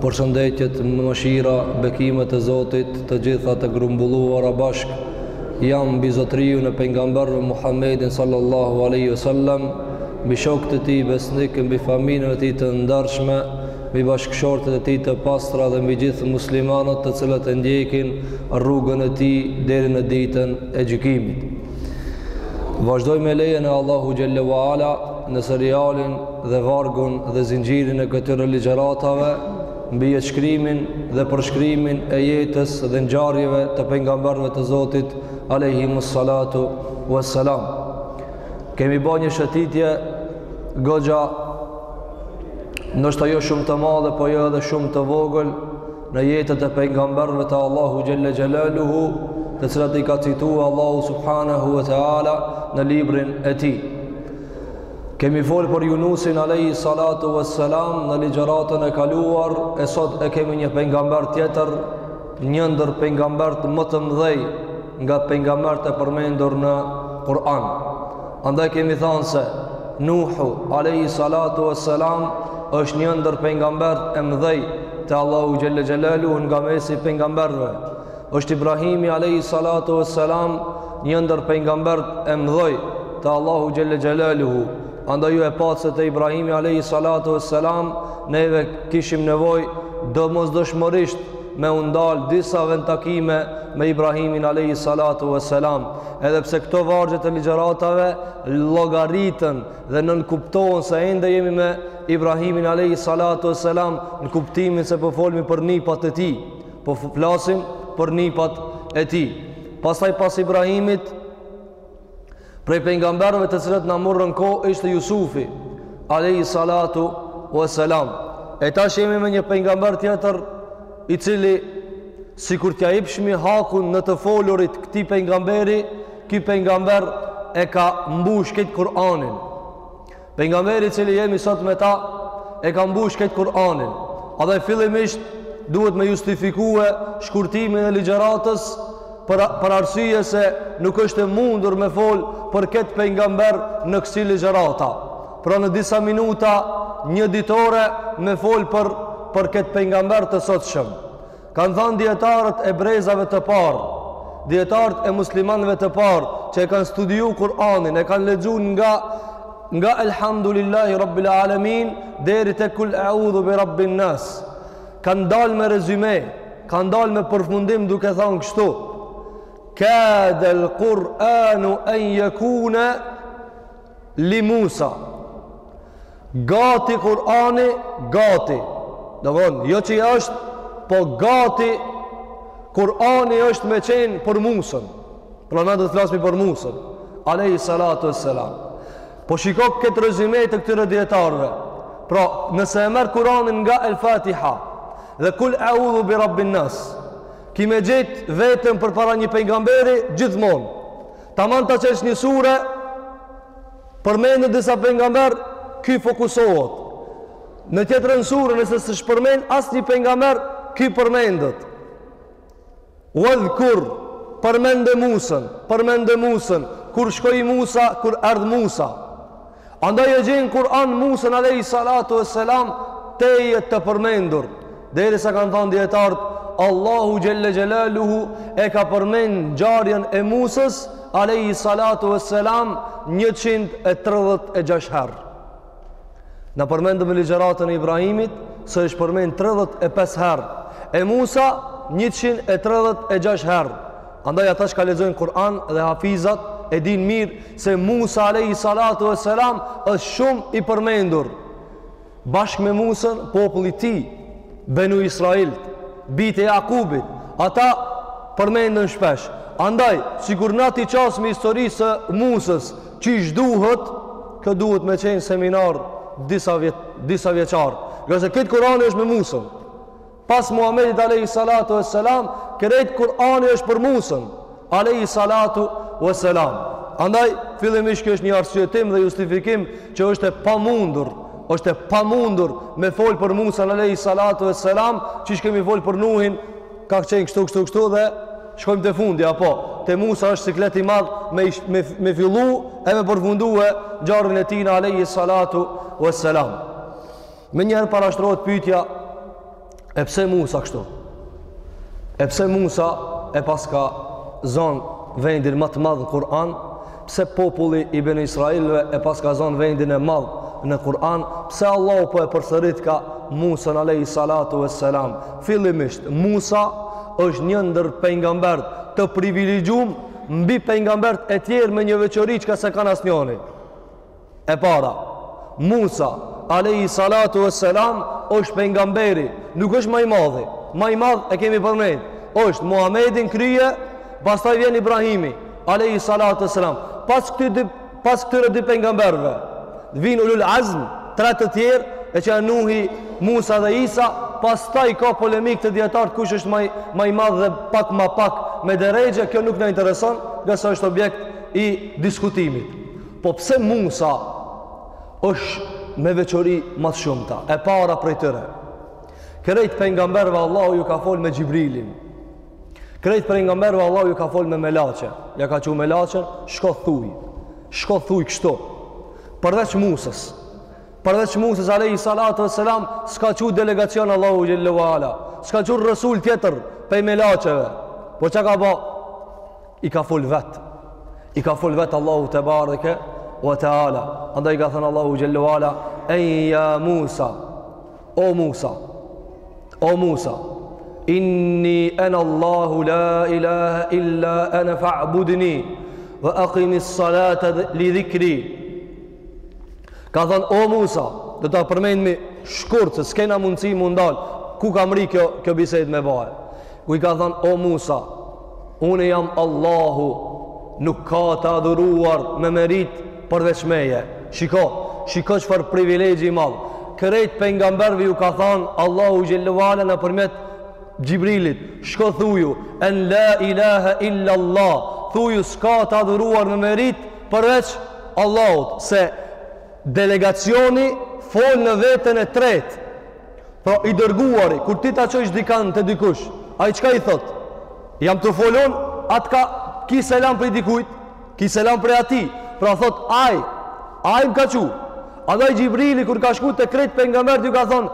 Përshëndetjet, mëshira, bekimet e Zotit, të gjitha të grumbulluara bashk, janë mbi Zotriun pejgamberin Muhammedin sallallahu alaihi wasallam, mbi shokët e tij besnikë, mbi familjen e tij të ndershme, mbi bashkëshortet e tij të pastra dhe mbi gjithë muslimanët të cilët e ndjekin rrugën e tij deri në ditën e gjykimit. Vazhdojmë me lejen e Allahut xhelle wa ala në serialin dhe vargun dhe zinxhirin e këtyre ligjëratave mbi jetëshkrimin dhe përshkrimin e jetës dhe ngjarjeve të pejgamberëve të Zotit alayhimus salatu wassalam. Kemi ba një shëtitje goxha ndoshta jo shumë të madhe, po jo edhe shumë të vogël në jetët e pejgamberëve të Allahu xhelle xhelaluhu, të cilat i ka citua Allahu subhanahu wa taala në librin e tij. Kemi folë për Junusin alayhi salatu wassalam në ligjëratën e kaluar, e sot e kemi një pejgamber tjetër, një ndër pejgambert më të mdhej nga pejgambert e përmendur në Kur'an. Andaj kemi thënë se Nuhu alayhi salatu wassalam është një ndër pejgambert e mdhej Te Allahu Xhelle Xhelaluhu nga mesi i pejgamberve, është Ibrahimi Alehi Salatu e Selam një ndër pejgambert e mdhej te Allahu Xhelle Xhelaluhu. Andaj ju e patë te Ibrahimi Alehi Salatu e Selam, neve kishim nevojë domosdoshmërisht me u ndal disa vend takime me Ibrahimin Alehi Salatu e Selam. Edhe pse këto vargjet e ligjëratave llogariten dhe nënkuptohen se ende jemi me Ibrahimin alayhi salatu wassalam në kuptimin se po folmi për nipat e tij, po flasim për nipat e tij. Pastaj pas Ibrahimit prej pejgamberëve të cilët na morën kohë ishte Jusufi alayhi salatu wassalam. E tash jemi me një pejgamber tjetër i cili sikur t'ia ipshmi hakun në të folurit këtij pejgamberi Ky pejgamber e ka mbush këtë Kur'anin. Pejgamberi i cili jemi sot me ta, e ka mbush këtë Kur'anin. A dhe fillimisht duhet me justifikue shkurtimin e ligjëratës për, për arsye se nuk është e mundur me fol për këtë pejgamber në kësi ligjërata. Pra në disa minuta njëditore me fol për, për këtë pejgamber të sotshëm. Kanë thënë dijetarët e brezave të parë, dijetarët e muslimanëve të parë që e kanë studiuar Kur'anin, e kanë lexuar nga nga Elhamdulillahi Rabbil Alamin deri te Kul A'udhu bi Rabbin Nas. Kanë dalë me rezume, kanë dalë me përfundim duke thënë kështu: Kadal Kur'anu an yakuna li Musa Gati Kur'ani Gati domethon, jo që është Po gati Kur'ani është me qenë për Musën Pra na do të flasmi për Musën Alejhi salatu ue selam Po shiko këtë rezyme të këtyre dijetarve Pra nëse e merr Kur'anin nga El Fatiha Dhe kul eudhu bi rabbin nas Ki me gjet veten përpara një pengamberi Gjithmonë Taman ta qesh një sure, përmend disa pengamber, ky fokusohet. Në tjetrën sure, nëse s'ësht përmend asnjë pengamber, ky përmendet. Uedhkur, përmende Musën, përmende Musën, kur shkoi Musa, kur erdh Musa. Andaj e gjen në Kur'an Musën Alejhi Salatu ue Selam tejet të përmendur. Derisa kanë thanë dijetarët, Allahu Xhele Xhelaluhu e ka përmend ngjarjen e Musës Alejhi Salatu ue Selam 136 herë. Na përmendëm në ligjëratën e Ibrahimit, se është përmend 35 herë. E Musa 136 herë. Andaj ata që lexojnë Kur'an dhe hafizat e dinë mirë se Musa alejhi salatu vesselam është shumë i përmendur. Bashkë me Musën, populli i tij, Benu Israil, bijtë e Jakubit, ata përmenden shpesh. Andaj, sikur na t'i qasmi historisë së Musës, qysh duhet, kjo duhet me qenë seminar disa vjet disavjeçar. Ngase krejt Kur'ani është me Musën. Pas Muhamedit alejhi salatu ue selam, krejt Kur'ani është për Musën alejhi salatu ue selam. Andaj fillimisht kjo është një arsyetim dhe justifikim që është e pamundur, është e pamundur me fol për Musën alejhi salatu ue selam, qysh kemi fol për Nuhin, ka qenë kështu kështu kështu dhe shkojmë te fundi a po te Musa është siklet i madh me me, me fillu e me përfundue ngjarjen e tij alejhi salatu ue selam. Menjëherë parashtrohet pytja e pse Musa kështu? E pse Musa e paska zon vendin ma të madh në Kur'an? Pse populli i Beni Israilve e paska zon vendin e madh në Kur'an? Pse Allahu po e përsëritka Musën alejhi salatu ue selam? Fillimisht, Musa është një ndër pengambert të privilegjum mbi pengambert e tjerë me një veçori çka s'e kanë asnjoni. E para, Musa, alejhi salatu ue selam, është pengamberi, nuk është ma i madhi, ma i madh e kemi përmend, është Muhammedi n'krye, pastaj vjen Ibrahimi, alejhi salatu ue selam, pas, këty dy, pas këtyre dy pengamberve, vijnë ullul azm, tre të tjerë, e që janë Nuhi Musa dhe Isa, pastaj ka polemikë te dijetarët kush është ma i, ma i madh dhe pak ma pak me derexhe, kjo nuk na intereson, ngase është objekt i diskutimit. Po pse Musa është me veçori ma të shumta, e para prej tyre? Krejt pejgamberëve Allahu ju ka fol me Xhibrilin. Krejt pejgamberëve Allahu ju ka fol me melaqe. Ja ka çu melaqen, shko thuj. Shko thuj kështu. Përveç Musës. Përveç Musës alayhi salatu wassalam, s'ka çu delegacion Allahu xhallahu ala. S'ka çu resul tjetër prej melaqeve. Po çka ka ba? i ka fol vet i ka fol vet Allahu tebareke wa taala andaj ka thënë Allahu xhellahu ala en ya Musa o Musa o Musa inni ana Allahu la ilaha illa ana fa'budni wa aqimi s-salata li dhikri ka thënë o Musa do ta përmendim shkurt se s'kena mundësi m'u ndal ku ka mri kjo, kjo bisedë me ba e ku i ka thënë o Musa Unë jam Allahu, nuk ka të adhuruar me meritë përveç meje. Shiko, shiko çfarë privilegji i madh. Krejt pejgamberëve ju ka thanë Allahu xhelle ua ala nëpërmjet Xhibrilit. Shko thuju, en la ilaha illa Allah, thuju s'ka të adhuruar me meritë përveç Allahut, se delegacioni fol në vetën e tretë, Pra i dërguari, kur ti ta çojsh dikan te dikush, ai çka i thotë? Jam te filani, të ka, ki selam prej dikujt, ki selam prej atij. Pra thotë ai, ai më ka çu. Andaj Xhibrili kur ka shku te krejt pejgamberët ju ka thonë,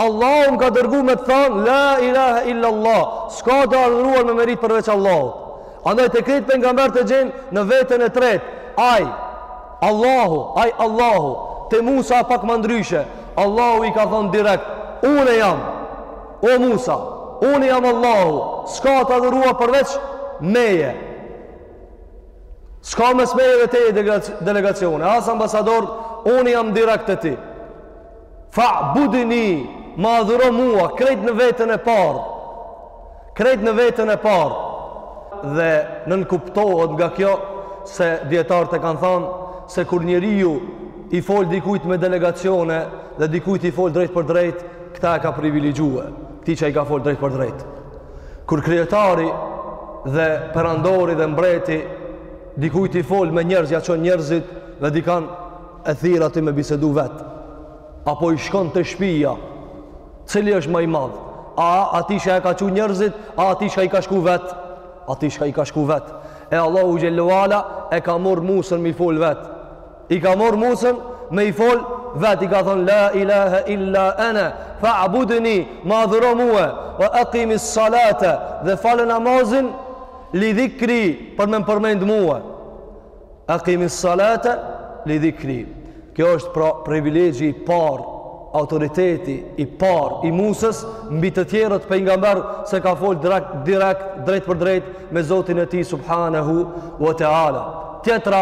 Allahu më ka dërgu me të thonë la ilaha illa Allah. S'ka të adhuruar me meritë përveç Allahut. Andaj te krejt pejgamberët e gjen në vetën e tretë. Ai Allahu, ai Allahu, te Musa pak ma ndryshe, Allahu i ka thonë direkt, une jam, o Musa, une jam Allahu, s'ka të adhuruar përveç meje, s'ka mes meje dhe teje delegacione, as ambasador, une jam direkt e ti, Fa'budni, më adhuro mua, krejt në vetën e parë. Krejt në vetën e parë. Dhe nënkuptohet nga kjo se dijetarët e kanë thanë se kur njeriu i fol dikujt me delegacione dhe dikujt i fol drejtpërdrejt, këta e ka privilegjue, këti që i ka fol drejtpërdrejt. Kur kryetari dhe perandori dhe mbreti dikujt i fol me njerëz, ia çon njerëzit dhe dikan e thërret aty me bisedu vet apo i shkon te shpija cili është ma i madh a ati që ia ka çu njerëzit a ati që i ka shku vet ati që i ka shku vet e Allahu xhellahu ala e ka marrë Musën me i fol vet e ka marrë Musën me i fol vet i ka thonë la ilaha illa ana fa'budni më adhuro mua wa aqimi salata dhe fale namazin li dhikri për me më përmend mua Akimi salate li dhikri. Kjo është pra privilegji i parë, autoriteti i parë i Musës mbi të tjerët pejgamber se ka fol direkt direkt drejt për drejt me Zotin e tij subhanahu wa taala. Tjetra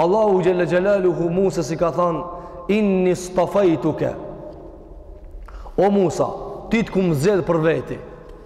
Allahu xhelle xhelaluhu Musës i ka thanë inni stafajtuke. O Musa, ti të kum zgjedh për veti.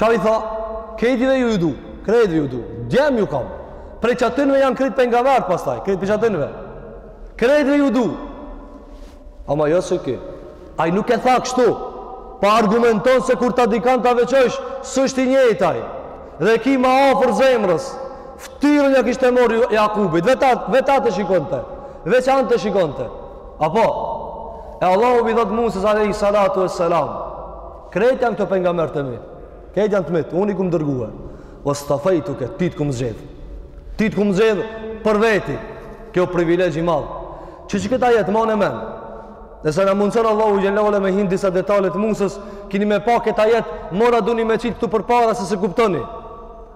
Qa i tha, krejtve ju ju du, krejtve ju du, djem ju kam, prej qatynve janë krejt pejgamber pastaj, krejt prej qatynve, krejtve ju du, ama jo si ky, ai nuk e tha kështu, po argumenton se kur ti dikan ta veçojsh, s'është i njëjtë, dhe e ki ma afër zemrës, ftyrën ia kishte marr Jakubit, veç atë, veç atë e shikonte, veç atë shikonte, apo, e Allahu po i thotë Musës a.s. Krejt janë këto pejgamberët e mi. Krejt janë të mitë. Unë i kumë dërgue. Istafajtuke, ti të kumë zgjedhë. Ti të kumë zgjedhë për veti. Kjo privilegj i madh. Qe që kët ajet, mane në men. Nëse na mundëson Allahu xhelle ala me hi n'disa detale të Musës, kini me pa kët ajet, mora duni me qit këtu përpara se s'e kuptoni.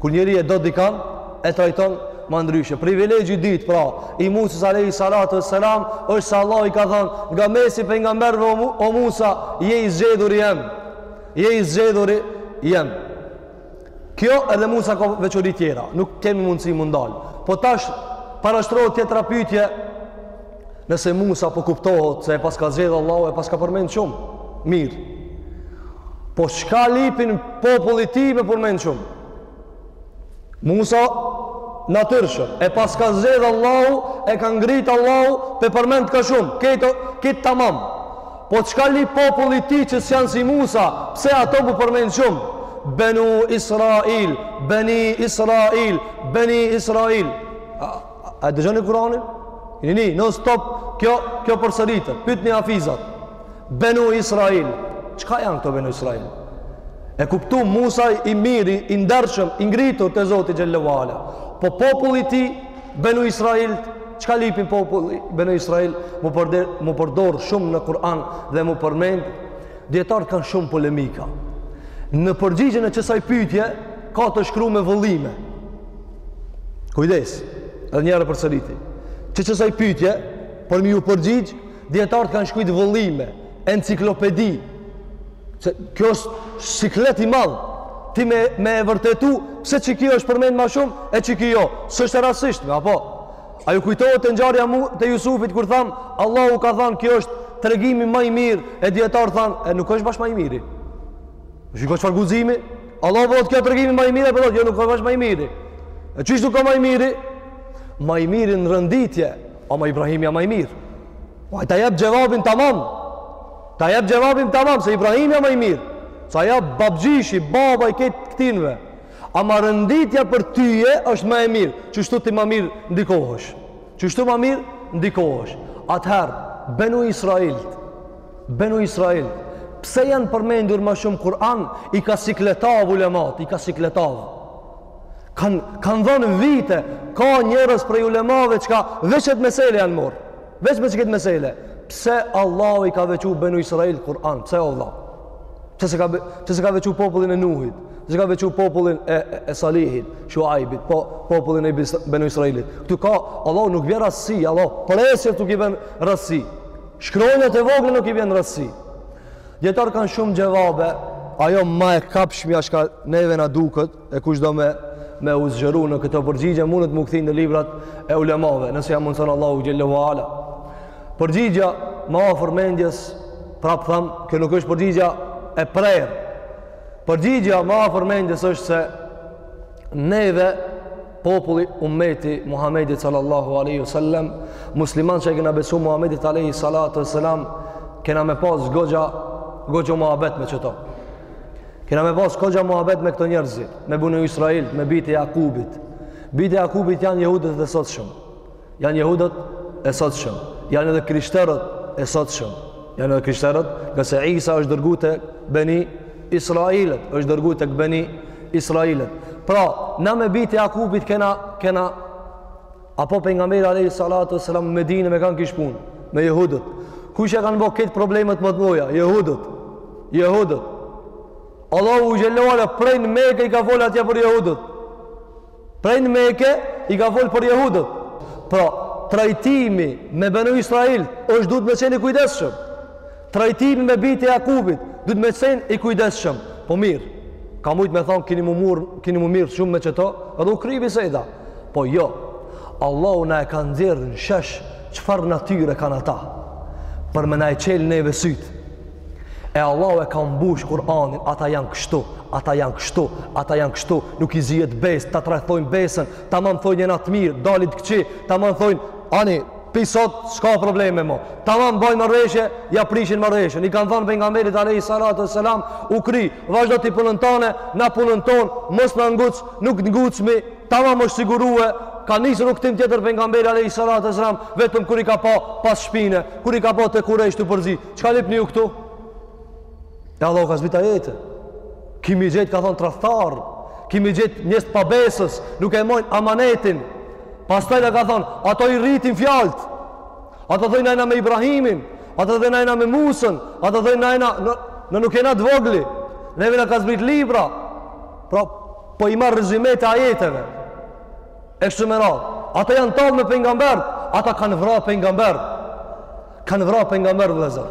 Kur njeri e do dikan, e trajton ma ndryshe. Privilegji i dytë, pra, i Musës alejhi salatu ve selam, është se Allahu i ka thanë, nga mesi i pejgamberve o, o Musa, je i zgjedhuri jem. Je i zgjedhuri jem. Kjo edhe Musa ka veçori tjera, nuk kemi mundësi m'u ndalë. Po tash, parashtrohet tjetra pytje, Nëse Musa po kuptohet se e paska zgjedh Allahu e paska përmend shumë. Mirë. Po çka lipin populli i tij me përmend shumë? Musa natyrshëm e paska zgjedh Allahu e ka ngrit Allahu pe përmend kaq shumë. Këtë, kët tamam. Po çka lip populli i tij që s'janë si Musa, pse ato po përmend shumë? Benu Israil, Beni Israil, Beni Israil. A e dëgjoni Kur'anin? Nini, non stop kjo kjo përsëritet. Pytni hafizat. Benu Israil. Çka janë këto Benu Israil? E kuptu Musa i miri, i ndershëm, i ngritur te Zoti xhelle ve ala. Po populli i tij Benu Israil, çka lipin populli Benu Israil, mu përdor mu përdor shumë në Kur'an dhe mu përmend dijetarët kanë shumë polemika. Në përgjigjen e qësaj pytje ka të shkru me vëllime. Kujdes, edhe njëherë përsëriti. Qe qësaj pytje, për me iu përgjigj, dijetarët kanë shkrujt vëllime, enciklopedi, se kjo është siklet i madh, ti me, me e vërtetu, pse qikjo është përmend ma shumë, e qikjo jo, s'është e rastësishme, apo? A ju kujtohet te ngjarja, te e Jusufit, kur thamë, Allahu ka thanë, kjo është tregimi ma i mirë, e dijetarët thanë, e nuk është bash ma i miri. Shiko çfarë guximi, Allahu po thotë kjo tregimi ma i mirë, po thotë jo nuk është bash ma i miri. E qysh nuk është ma i miri? Ma i mirë në renditje, ama Ibrahimi a ma i mirë. Po ai ta jep xhevabin tamam. Ta jep xhevabin tamam se Ibrahimi a ma i mirë. Se a babgjyshi, baba i krejt këtynve. Ama renditja për tyje është ma e mirë. Qeshtu ti ma mirë ndikohesh. Qeshtu ma mirë ndikohesh. Atëherë, benu Israel, Benu Israel, pse janë përmendur ma shumë n'Kur'an, i ka sikletav ulemat, i ka sikletav. Kan kanë dhënë vite, ka njerëz prej ulemave që ka veç qet mesele janë marrë. Veç me qikët mesele. Pse Allahu i ka veçu Benu Israel n'Kur'an? Pse o vëlla? Pse s'e ka, pse s'e ka veçu popullin e Nuhit? Pse s'e ka veçu popullin e e, e Salihit, Shuaibit, po popullin e Benu Israelit? Ktu ka Allahu nuk ven rastësi, Allahu presjet nuk i ven rastësi. Shkronjat e vogla nuk i ven rastësi. Dijetarët kanë shumë xhevabe, ajo ma e kapshmja çka neve na duket, e kush do me, me u zgjeru në këto përgjigje, mundet m'u kthy në librat e ulemave, nëse ia mundëson Allahu Xhelle ue Ala. Përgjigja ma afër mendjes, prapë thamë, kjo nuk është përgjigja e prerë. Përgjigja ma afër mendjes është se neve populli ummeti Muhammedit sallallahu alaihi wasallam musliman që kena besu Muhammedit alaihi salatu wasalam kena me pas goxha goxha muhabet me qeto kena me pas goxha muhabet me këto njerëz me Benu Israil me bijtë e Jakubit bijtë e Jakubit janë jehudët e sotshëm Janë jehudët e sotshëm, janë edhe krishterët e sotshëm, janë edhe krishterët, ngase Isa është dërgu te Beni Israilët, është dërgu tek Beni Israilët. Pra, na me bijtë e Jakubit kena, kena, apo Pejgamberi Alejhi Salatu Selam n'Medine me kan kish punë, me jehudët. Kush i kanë bo krejt problemet ma të mëdhaja? Jehudët. Jehudët. Allahu Xhelle ue Ala prej në Mekë i ka folë atje për jehudët. Prej në Mekë i ka fol për jehudët. Pra, trajtimi me Benu Israil është duhet me qenë i kujdesshëm. Trajtimi me bijtë e Jakubit duhet me qenë i kujdesshëm. Po mirë. Ka mujt me thon keni m'u, m'u, keni m'u marrë shumë me qeto, edhe u krivi sejda. Po jo. Allahu na e ka nxjerr në shesh çfarë natyre kanë ata. Për me na e çel neve sytë. E Allahu e ka mbush Kur'anin, ata janë kështu, ata janë kështu, ata janë kështu, nuk i zihet besë, ta tradhtojnë besën, tamam thojnë jena të mirë, dalin të këqij, tamam thojnë, ani, pi sot, s'ka probleme mo, tamam bajnë marrëveshje, ia prishin marrëveshjen, i kanë thonë Pejgamberit alejhi salatu ue selam, u kry, vazhdo ti punën tane, na punën tonë, mos na nguc, nuk të ngucmi, tamam është sigurue, ka nisë rrugëtim tjetër Pejgamberi alejhi salatu ue selam, vetëm kur i ka pa pas shpine, kur i ka pa te kurejshët u përzi, Çka lypni ju këtu? E Allahu ka zbrit ajete. Kimi gjetë, ka thonë, tradhtarë. Kimi gjetë njerëz t'pabesë, nuk e majnë amanetin. Pastaj dhe ka thonë, ato i rritin fjalët. Ato thojnë na jena me Ibrahimin. Ato thojnë na jena me Musën. Ato thojnë na... Na, na nuk jena t'vogli. Neve na ka zbrit libra. Pra, po i marr rezymetë e ajeteve. e kështu me radhë. Ata janë tallë me pejgamberë, ata kanë vra pejgamberë. Kanë vra pejgamberë, vëllezër.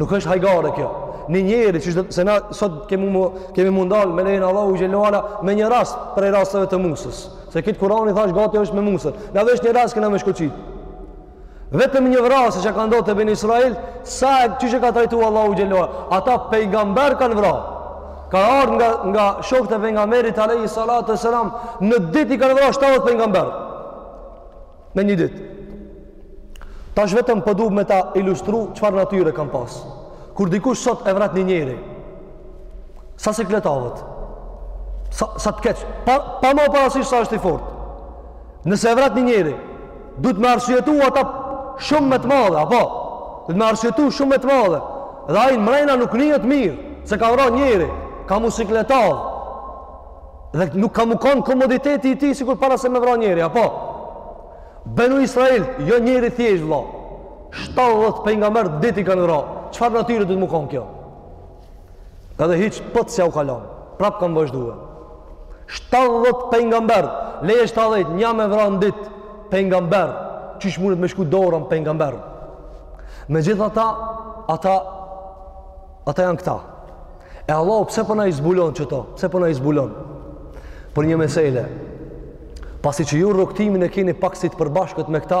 Nuk është hajgare kjo. Një njeri që se na sot kemi mu, kemi m'u ndal me lejen e Allahut xhele ala me një rast prej rasteve të Musës. Se krejt Kur'ani thash gati është me Musën. Na veç një rast kena me shkoqit. Vetëm një vrasje që ka ndodhë te Beni Israil, sa e që që ka trajtu Allahu xhele ala, ata pejgamberë kanë vra. Ka ardhë nga, nga shokët e pejgamberit, alejhi salatu ve selam, në ditë i kanë vra 70 pejgamberë. Me një ditë. Tash vetëm po du po me ta ilustru çfarë natyre kanë pasë. Kur dikush sot e vret një njeri, sa sikletavet, sa, sa të keq, pa, pa marrë parasysh sa është i fortë. Nëse e vret një njeri, duhet me arsyetu ata shumë me të madhe, apo? Duhet me arsyetu shumë me të madhe. Dhe ai mrena nuk nihet mirë, se ka vra njeri, ka m'u sikletav, dhe nuk ka m'u konë komoditeti i tij, sikur para se me vra njeri, apo? Benu Israelët, jo njeri t'thjeshtë, vlla. 70 pejgamberë n'ditë i kanë vra. Çfarë natyre duhet m'u konë kjo? Edhe hiç pët s'ja u kalon. Prapë kanë vazhdu. 70 pejgamberë, leje 70, një me vra n'ditë pejgamber. Qysh mundet me shku dora n' pejgamber. Megjithatë, ata ata janë këta. E Allahu pse po na i zbulon qeto? Pse po na i zbulon? Për një mesele. Pasi që ju rrugëtimin e keni pak si të përbashkët me këta,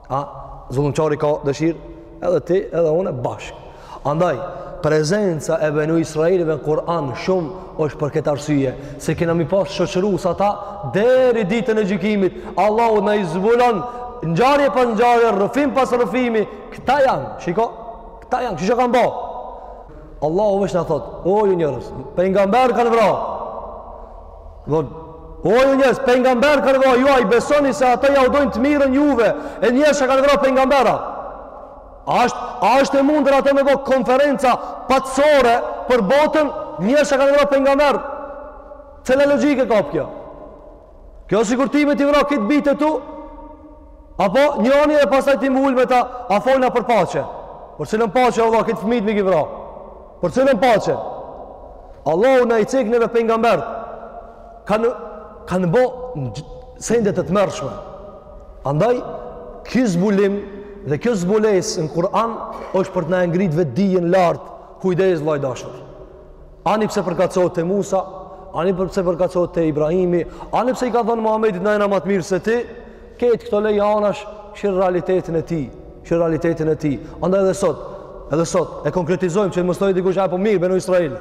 A zullumqari ka dëshirë? Edhe ti, edhe unë, bashkë. Andaj, prezenca e Benu Israilve në Kur'an shumë është për këtë arsye, se kena m'i pas shoqërues ata deri ditën e gjykimit, Allahu na i zbulon ngjarje pas ngjarje, rrëfim pas rrëfimi, këta janë, shiko, këta janë, qe çka kanë bo? Allahu veç na thotë, o ju njerëz, pejgamberë kanë vra, Po, o ju njerëz, pejgamberë kanë vra, ju a i besoni se ata jau dojnë të mirën juve, e njerëz që kanë vra pejgambera. A është, a është e mundur ata me bo konferenca paqësore për botën njerëz që kanë vra pejgamberë? Cila logjikë e kap kjo? Kjo sikur ty me t'i vra krejt bijtë e tu, apo njanin edhe pastaj ti m'u ulë me ta, a folna për paqe? Për cilën paqe, vlla, krejt fëmijët m'i ki vra? Për cilën paqe? Allahu na i cek neve pejgambert. Kan kanë bë sende të tmerrshme. Andaj ky zbulim dhe kjo zbulesë në Kur'an është për të na ngrit vetëdijen lart. Kujdes vlla i dashur. Ani pse përkacohet te Musa, ani pse përkacohet te Ibrahimi, ani pse i ka thënë Muhamedit na jena më të mirë se ti, Kejt këto leji anash kqyr realitetin e tij. Kqyr realitetin e tij. Andaj edhe sot, edhe sot, e konkretizojmë që mos thotë dikush e po mirë, benu Israel.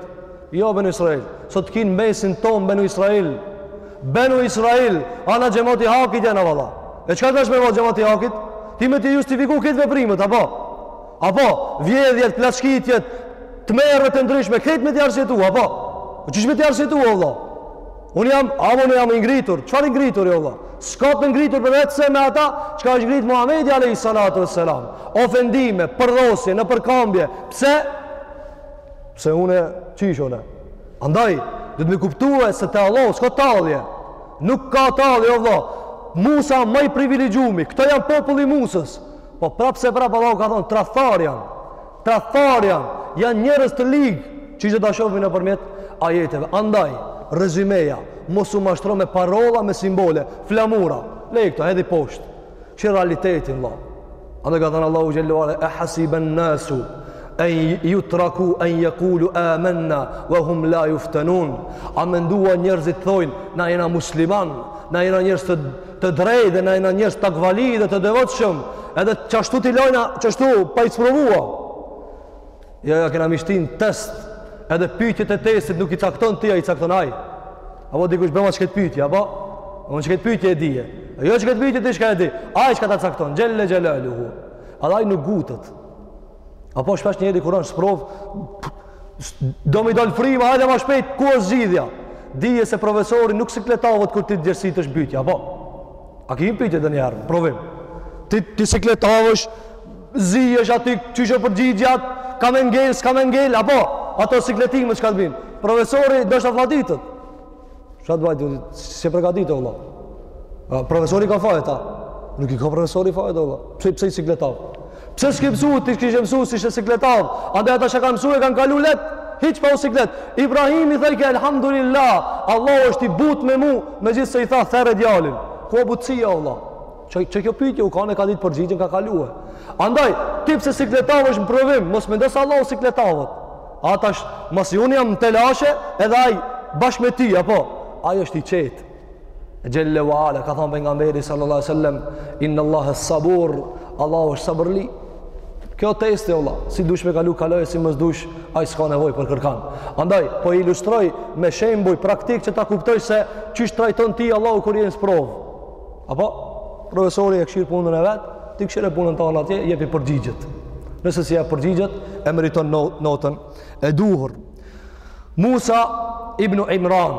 Jo, benu Israel. Sot ki në mesin tonë, benu Israel. Benu Israel, a na xhemati hakit jena vlla. E çka është o vlla xhemati hakit? Ti me t'i justifiku kejt veprimet, apo? Apo, vjedhjet, plaçkitjet, tmerret e ndryshme, kejt me t'i arsyetu, apo? Qysh me t'i arsyetu, o vlla? Unë jam, ama unë jam i ngritur. Çfarë i ngritur, jo vlla? S'ka të ngritur përveç se me ata, çka është ngritë Muhammedi alejhissalatu vesselam. Ofendime, përdhosje, nëpërkambje. Pse? Pse une, qysh une? Andaj, duhet me kuptu se te Allahu, s'ka tallje. Nuk ka tallje, jo vlla. Musa më i privilegjumi, këto janë populli i Musës. Po prapë se prapë Allahu ka thonë, tradhtarë janë. Tradhtarë janë, janë njerëz të lig, qysh do ta shohim nëpërmjet ajeteve. Andaj, rezymeja, mos u mashtro me parolla, me simbole, flamura. Lej këto, hedhi poshtë. Kqyr realitetin vlla. Andaj ka thënë Allahu xhelle ve ala e hasiben nasu en jutraku en jekulu amenna ve hum la juftenun a mendua njerëzit thojnë na jena musliman na jena njerëz të të drejtë dhe na jena njerëz takvali dhe të devotshëm, edhe qashtu t'i lajna qashtu pa i sprovua. Jo jo kena m'i shti n'test, edhe pyetjet e testit nuk i cakton ti, a i cakton ai. Apo dikush bëma qetë pyetje, apo unë qetë pyetje e dije. Jo qetë pyetje ti çka e di. Ai çka ta cakton, xhelle xhelaluhu. Ai nuk ngutet. Apo shpesh njeri kur është n'sprovë do m'i dal fryma, hajde më shpejt ku është zgjidhja. Dije se profesori nuk sikletavet kur ti djersitesh te pytja, apo? A ki një pytje dhe një herë, provim. Ti, ti sikletavesh, zihesh aty, qysh përgjigjat, kam me ngel, s'kam me ngel, apo? Ato sikletime çka të bin. Profesori ndoshta atlatitët. Çka të baj, s'je përgaditë, vlla. Profesori i ka fajet. Nuk i ka profesori fajet, vlla. Pse, pse je sikletav? Pse s'ke mësu, t'i kishe mësu, s'ishe sikletav, andaj ata që kanë mësu e kanë kalu leht, hiç pa u siklet. Ibrahimi thojke, elhamdulillah, Allahu është i butë me mu, megjithëse i tha there djalin. Ku â butësia, vlla? Që, që kjo pytje u kan, e ka ditë përgjigjen, ka kalu e. Andaj, ti pse sikletavesh në provim, mos mendo se Allahu sikletavet. A tash, masi unë jam në telashe, edhe aj, bashkë me ty, apo? Aj është i qetë. Xhelle ve ala, ka thonë Pejgamberi sallallahu alejhi ve sellem, inn Allahe sabur, Allahu është sabërli. Kjo testi Allahut, si dush me kalu kaloje, si mos dush, ai s'ka nevojë për kërkan. Andaj, po ilustroj me shembuj praktik që ta kuptoj se qysh trajton ty Allahu kur je në sprovë. Apo, profesori e kshir punën e vet, ti kshire punën tane atje, jepi përgjigjet. Nëse s'i jep përgjigjet, e meriton notën e duhur. Musa ibn Imran,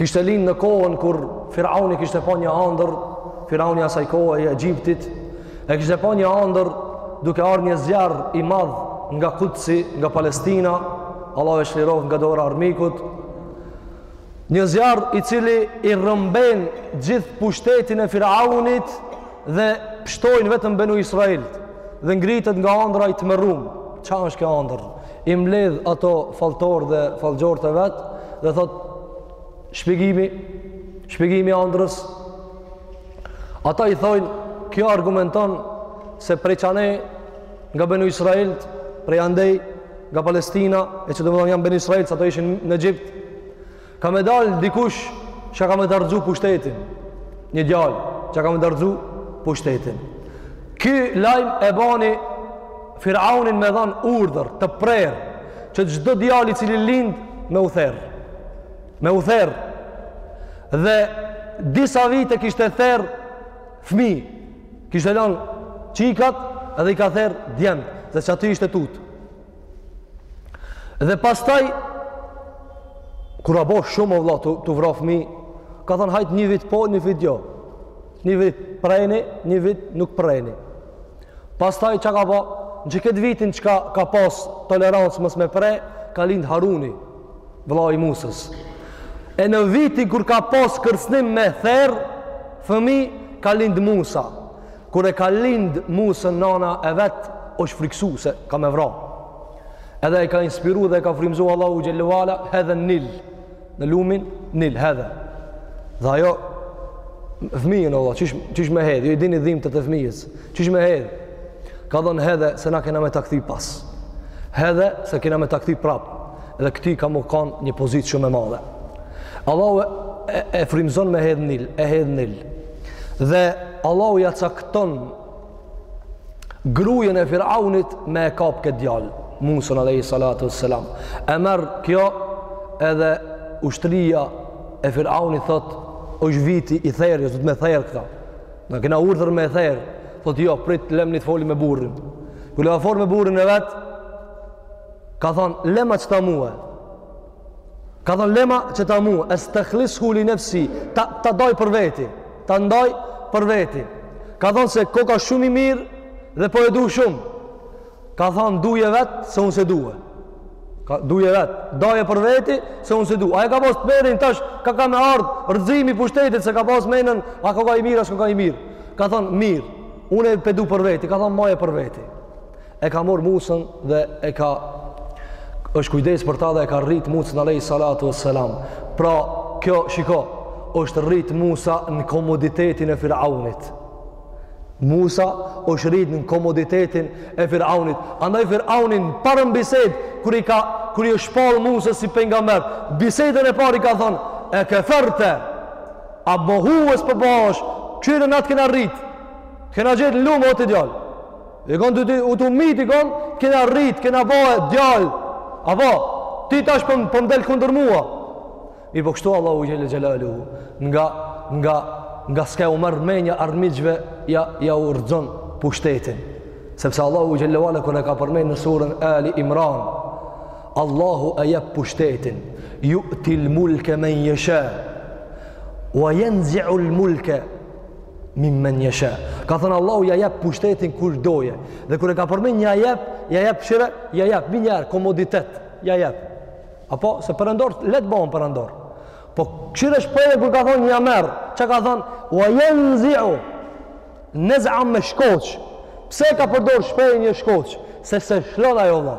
kishte lind në kohën kur Firauni kishte pa një andër, Firauni asaj kohe i Egjiptit, e kishte pa një andër duke ardh një zjarr i madh nga Kudsi, nga Palestina, Allahu e shliroftë nga dora e armikut. Një zjarr i cili i rrëmben gjithë pushtetin e Firaunit Dhe pshtojnë vetëm benu Israilt, dhe ngritet nga andra i tmerrum, ça është kjo andër? I mledh ato falltorë dhe fallxhorët e vet, dhe thot, shpjegimi, shpjegimi i andrës, ata i thojnë, kjo argumenton se prej çane nga benu Israilt, prej andej nga Palestina, e që domethonë janë benu Israilt, se ato ishin në Egjipt, Ka me dal dikush që ka me ta rrzu pushtetin. Një djalë që ka me ta rrzu pushtetin. Ky lajm e bani Firaunin me dhanë urdhër të prerë që çdo djalë i cili lind me u therë. Me u therë. Dhe disa vite kishte therë fmi. Kishte lanë çikat edhe i ka therë djemtë. Edhe ç'aty ishte tutë. Dhe pastaj kur a bo shumë vëlla tu u vra fëmi, ka thon hajt një vit po, një vit jo. Një vit preni, një vit nuk preni. Pastaj çka ka bë? Në këtë vitin çka ka pas tolerancë mos me pre, ka lind Haruni, vëlla i Musës. E në vitin kur ka pas kërcënim me therr, fëmi ka lind Musa. Kur e ka lind Musën nana e vet është friksu se ka me vra. Edhe e ka inspiru dhe e ka frimzu Allahu xhelle ve ala hedhe në Nil. Në lumin Nil hedhe. Dhe ajo fëmijën Allah, qysh, qysh me hedhë, ju i dini dhimtë e fëmijës, qysh me hedhë. Ka thënë hedhe se na kena me ta kthy pas. Hedhe se kena me ta kthy prapë. dhe këtij ka me i kanë një pozitë shumë e madhe. Allahu e, e frimzon me hedh n'Nil, e hedh n'Nil. Dhe Allahu ja cakton grujen e Firaunit me e kap këtë djalë, Musën alejhi salatu vesselam. E merr kjo edhe ushtria e Firaunit thot, është viti i therë, është me therë këtë. Na kena urdhër me therë. Thot jo, prit lemni të foli me burrin. Kur a fol me burrin e vet, ka thonë lema qeta mue ka thonë lema qeta mue estekhlishu li nefsi ta, ta daj për veti ta ndaj për veti ka thonë se koka shumë i mirë dhe po e du shumë ka thonë duje vetë se unë s'e du, duje vet daje për veti se unë s'e du ai e ka pas tmerrin tash ka ka me ardh rrëzimi i pushtetit s'e ka pas menën a koka i mirë a s'koka i mirë ka thonë mirë unë pe du për veti ka thonë maje për veti E ka marr Musën dhe e ka është kujdes për ta dhe e ka rrit Musën alayhi salatu wassalam. Pra, kjo shiko, është rrit Musa në komoditetin e Firaunit. Musa është rrit në komoditetin e Firaunit. Andaj Firaunin parën bisedë kur i ka kur i është shpall Musa si pejgamber, bisedën e parë i ka thonë: "E keferte, a mohues po bahesh, kqyre na t'kena rrit. T'kena gjetë n'lumë o ti djalë." Je konë tu, tu u myt, je konë, t'kena rritë, kena bo djalë, a po, ti tash për, po, për po m'del kundër mua. Mirëpo kështu Allahu xhel-le xhelaluhu, nga, nga, nga s'ka u merr menja armiqve, ja, jau rrëzon pushtetin. Sepse Allahu xhel-le xhelaluhu, kur e ka përmen në surën Ali Imran, Allahu e jep pushtetin, ju'til mulke men jesha, wa jenzi'ul mulke, Mimmen jesha. Ka thënë Allahu ja jep pushtetin kujt dojë. Dhe kur e ka përmend ja jep, ja jep kshyre, ja jep menjëherë komoditet, ja jep. Apo se perandor le të bëhen perandor. Po kshyre shprehjen kur ka thënë ja merr, çka ka thënë? Wa yanzi'u naz'a me shkoq. Pse ka përdor shprehjen e shkoq? Se s'e shlon aj o vëlla.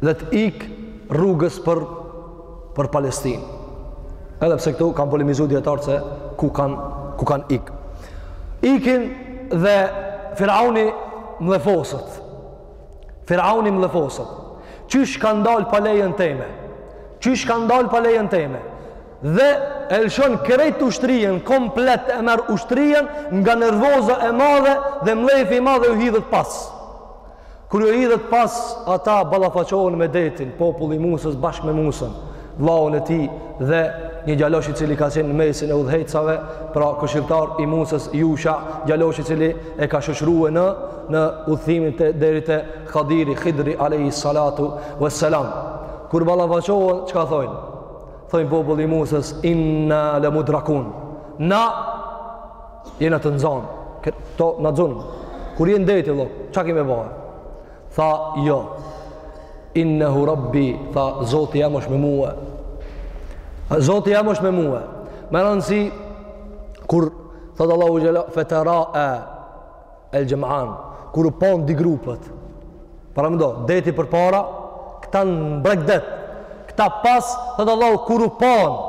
dhe të ikë rrugës për për Palestinë. Edhe pse këtu kanë polemizu dijetarët se ku kanë ku kanë ik. Ikin dhe Firauni mllefoset. Firauni mllefoset. Qysh kanë dalë pa lejen teme? Qysh kanë dalë pa lejen teme? Dhe e lshon krejt ushtrien, komplet e merr ushtrien nga nervoza e madhe dhe mllefi i madhe u hidhet pas. Kur ju hidhet pas, ata ballafaqohen me detin, populli i Musës bashkë me Musën, vëllaun e tij dhe një djalosh i cili ka qenë në mesin e udhëheqësave, pra këshilltar i Musës, Jusha, djalosh i cili e ka shoqëruar në në udhëtimin te deri te Khadiri, Khidri alejhi salatu ue selam. Kur ballafaqohen, çka thonë? Thonë populli i Musës, Inna lemudrakun. Na Jena të nxanë, këta na zunë. Kur jenë deti, vllo, ça ki me bo, hë? Tha, jo. Innehu rabbi, tha, Zoti jem është me mue. Zoti jem është me mue. Me rëndësi, kur, thotë Allahu xhelle, fetera el xhem'an, kur u panë dy grupet, paramendo, deti përpara, këta në bregdet, këta pas, thotë Allahu, kur u panë,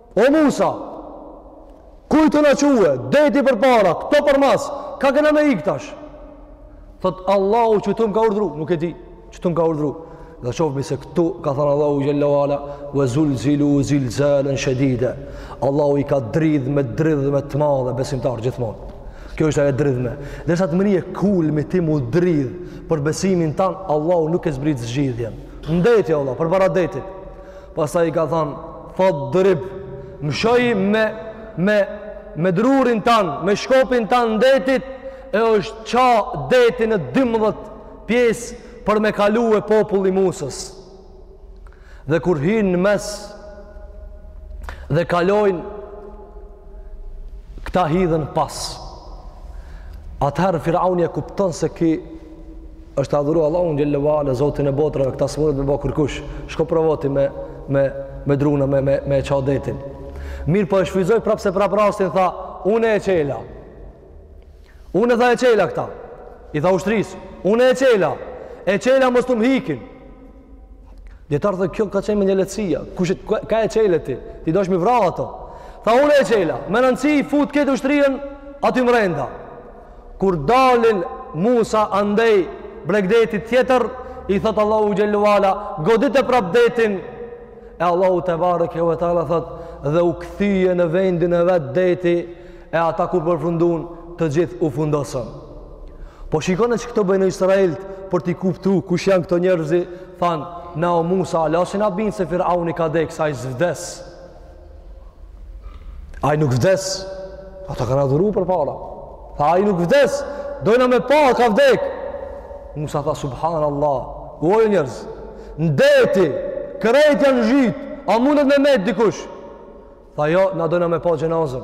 O Musa, ku je tu na çue, deti përpara, këto përmas, ka kena me ik tash. Thot, Allahu qështu më ka urdhru, nuk e di, qështu më ka urdhru. Dhe shofmi se këtu, ka thënë Allahu xhelle ue ala, ue zulzilu zilzalen shedida. Allahu i ka dridh me dridhme të madhe besimtarët gjithmonë. Kjo është ajo dridhme. Derisa të mrrije kulmi ti m'u dridh për besimin tan, Allahu nuk e zbrit zgjidhjen. Ndejti, vlla, përpara detit. Pastaj i ka thënë, "Fadrib, mshoji me me me drurin tan, me shkopin tan detit e është ça deti në 12 pjesë për me kalue populli i Musës." Dhe kur hynë në mes dhe kalojnë këta hidhen pas. Atëherë Firauni e kupton se ky Është adhuru Allahun xhelle ue ala Zotin e botrave, këtë s'mundet me bo kërkush. Shko provo ti me me me druna me me me ça detin. Mirëpo e shfrytzoi prapë se prapë rastin tha, unë e çela. Unë tha e çela këta. I tha ushtrisë, unë e çela. E çela mos të m'hikin. Dijetarët, kjo ka qenë mendjelehtësia. Për shka e çele ti? Ti doshe me i vra ato. Tha unë e çela. Me rëndësi fut këtë ushtrinë aty mrenda. Kur dalin Musa andej bregdetit tjetër, i thot Allahu xhelle ue ala, godite prap detin. E Allahu tebareke ue teala thot dhe u kthye në vendin e vet deti e ata ku përfundun të gjithë u fundosën. Po shikoni këto benu israilët për t'i kuptu kush janë këto njerëzi, thanë, na o Musa, hala s'jena bind se Firauni ka dekë, se ai s'vdes. Ai nuk vdes. Ata kanë adhuru përpara. Tha, ai nuk vdes. Dojna me pa, ka vdek. Musa tha, subhanallah. O njerëz. Në det krejt janë zhyt. A mundet me met dikush? Tha, jo, na dojna me pa xhenazen.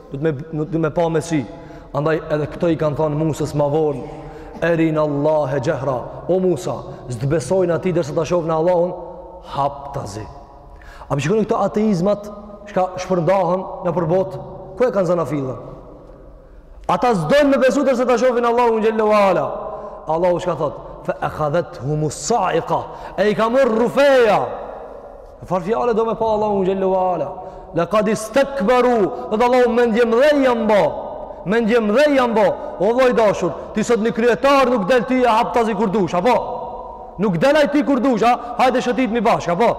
Du me, du me pa me sy. Andaj edhe këto i kanë thënë Musës ma vonë, erinallahe xhehra, o Musa, s'të besojna ty dersa ta shofna Allahun haptazi. A po shikoni këto ateizmat, shka shpërndahen nëpër botë, ku e kanë zanafillën? Ata s'dojnë me besu dersa ta shofin Allahun xhelle ue ala. Allahu shka thotë, fe ehadhet'humu saika, e i ka marrë rrufeja, Çfarë fjale po e përdor Allahu xhele ve ala. La qad istakbaru, thotë Allahu mendjemëdhenj janë bo. Mendjemëdhenj janë bo. O vëlla i dashur, ti sot një kryetar nuk del ti e hap tazi kur dush, apo? Nuk del ai ti kur dush, a? Hajde shëtit me bashkë, apo?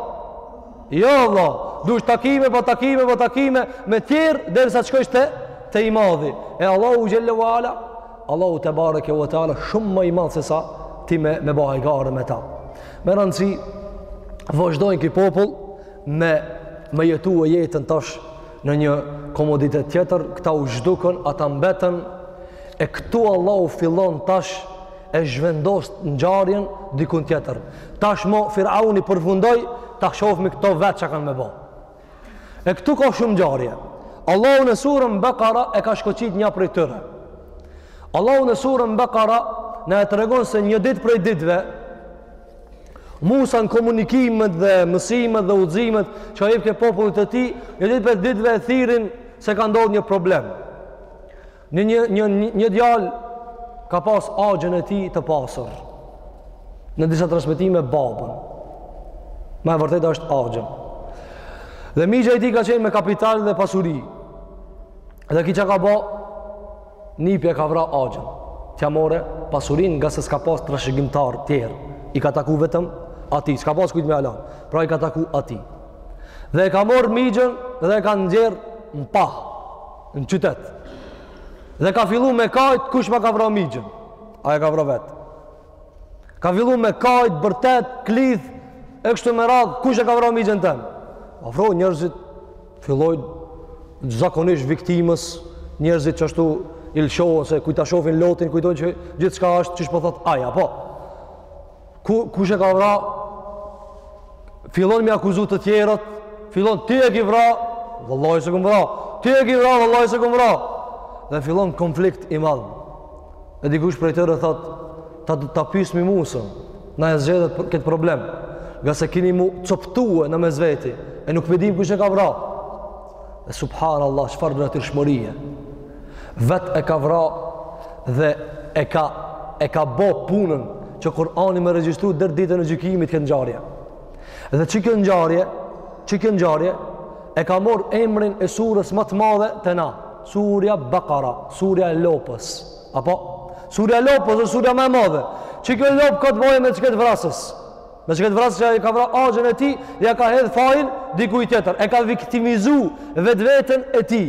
Jo, vallah, dush takime, pa takime, pa takime, me tjerë, dhe derisa të shkojsh te, te i madhi. E Allahu xhele ve ala, Allahu tebareke ve teala, shumë më i madh se sa ti me, me bo garë me ta. Me randësi, vazhdojnë ky popull me, me jetue jetën tash në një komoditet tjetër, këta u zhdukën, ata mbetën, e këtu Allahu fillon tash e zhvendos ngjarjen dikun tjetër. Tashmo Firauni përfundoi, ta shofmi këta vetë çka kanë me bo. E këtu ka shumë ngjarje. Allahu në surën Bekara e ka shkoqit nja prej tyre. Allahu në surën Bekara na e tregon se një ditë prej ditëve Musa në komunikimet dhe mësimet dhe udhzimet që ia jepke popullit të tij, një ditë prej ditëve e thirrin se ka ndodh një problem. Një një një një djalë ka pas axhën e tij të pasur. Në disa transmetime babën. Ma e vërteta është axhën. Dhe mixha i tij ka qenë me kapital dhe pasuri. Dhe ky ça ka bo, nipi e ka vra axhën. T'ia marrë pasurinë ngase s'ka pas trashëgimtarë tjerë. I ka taku vetëm atij, s'ka pas kujt me ia lanë. Pra i ka taku atij. Dhe e ka marrë mixhën dhe e ka nxjerrë në pah. në qytet. Dhe ka fillu me kajt kush ma ka vra mixhën. Ai e ka vra vetë. Ka fillu me kajt, bërtet, klith, e kështu me radhë, kush e ka vra mixhën tem. Afrohen njerëzit, fillojnë zakonisht viktimës, njerëzit qashtu i lëshohen, se kujt ia shofin lotin, kujtojnë që gjithçka ashtë, çka po thotë ai, po. Ku, kush e ka vra? Fillon me akuzu të tjerët, fillon ti e ki vra, vallahi s'e kam vra, ti e ki vra, vallahi s'e kam vra. Dhe fillon konflikt i madh. E dikush prej tyre thotë, ta, ta pyesmi Musën, na e zgjedh këtë problem, ngase kimi m'u coptue në mes veti, e nuk po dimë kush e ka vra. E subhanallah, çfarë paftyrshmërie. vetë e ka vra dhe e ka e ka bo punën që Kur'ani me regjistru deri ditën e gjykimit këtë ngjarje. Dhe qikjo ngjarje, qikjo ngjarje e ka marrë emrin e surës ma të madhe te na, surja Bakara, surja e Lopës. Apo surja e Lopës është surja ma e madhe. Qikjo lopë ka të bëjë me qiket vrasës. Me qiket vrasës që e ka vra axhën e tij dhe ia ka hedh fajin dikujt tjetër. E ka viktimizu vetveten e tij.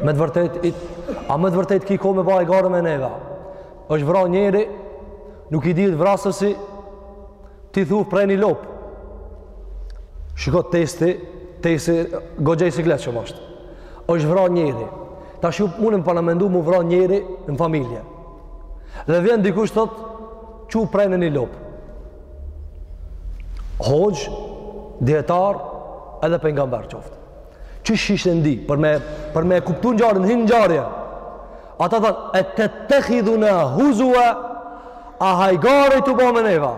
Me të vërtet, it, a me të vërtet ki kohë me ba hajgare me neve? është vra njeri, nuk i dihet vrasësi, ti thu preni një lopë. Shiko testi, testi, goxha i sikletshëm është. është vra njeri. Tash ju mun me paramendu m'u vra njeri në familje. Dhe vjen dikush thot, çu preni një lopë. Hoxhë, dijetar, edhe pejgamber qoftë. Qysh ishte ndi, për me, për me kuptu ngjarjen, hin në ngjarje. Ata thanë, e tettehidhuna huzuva, a hajgare je tu bo me neva.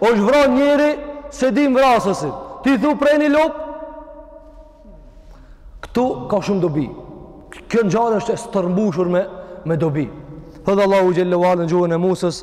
O është vra njeri, s'e dimë vrasësit. Ti thu preni një lop, këtu ka shumë dobi. Kjo ngjarje është e stërmbushur me, me dobi. Tha edhe Allahu xhelle ve ala në gjuhën e Musës,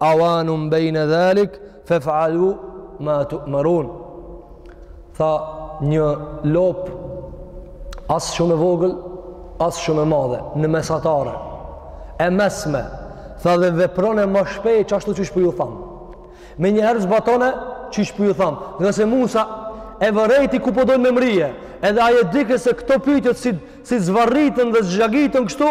Avanun bejne dhalik, fef'alu ma tu'merun. Tha një lop, as shumë e vogël, as shumë e madhe, në mesatare, e mesme, tha dhe veprone ma shpejt qashtu qysh po ju tham. Menjëherë zbatone qysh po ju tham. Dhe nëse Musa e vërejti ku po dojnë me mrri, edhe ai e dike se këto pytjet si, si zvarriten dhe zhagiten kështu,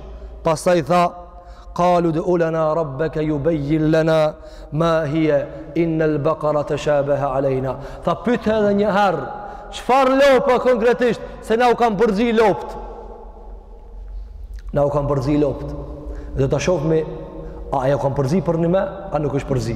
Pastaj tha, Kalu ud'u lena rabbeke jubejjin lena ma hije innel bekara teshabehe alejna. Tha pyte edhe një herë, çfarë lope konkretisht, se na u kanë përzi lopët. Na u kanë përzi lopët. Do ta shofmi, a ju kanë përzi përnime, a nuk është përzi.